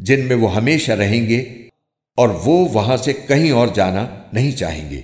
جن میں وہ ہمیشہ رہیں گے اور وہ وہاں سے کہیں اور جانا نہیں چاہیں گے۔